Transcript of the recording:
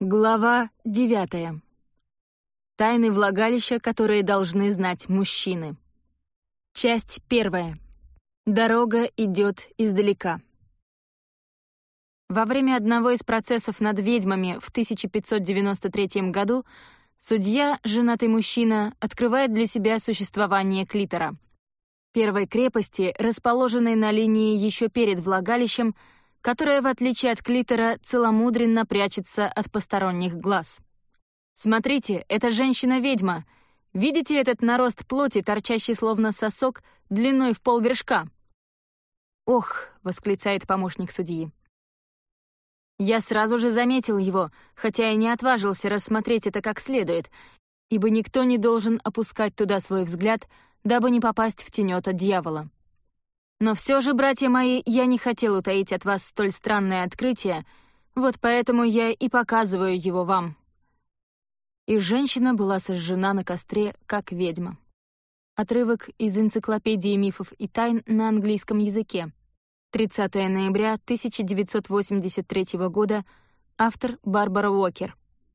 Глава девятая. Тайны влагалища, которые должны знать мужчины. Часть первая. Дорога идет издалека. Во время одного из процессов над ведьмами в 1593 году судья, женатый мужчина, открывает для себя существование клитора. Первой крепости, расположенной на линии еще перед влагалищем, — которая, в отличие от клитора, целомудренно прячется от посторонних глаз. Смотрите, это женщина-ведьма. Видите этот нарост плоти, торчащий словно сосок, длиной в полвершка? «Ох!» — восклицает помощник судьи. Я сразу же заметил его, хотя и не отважился рассмотреть это как следует, ибо никто не должен опускать туда свой взгляд, дабы не попасть в тенета дьявола. Но все же, братья мои, я не хотел утаить от вас столь странное открытие, вот поэтому я и показываю его вам». И женщина была сожжена на костре, как ведьма. Отрывок из энциклопедии мифов и тайн на английском языке. 30 ноября 1983 года. Автор Барбара Уокер.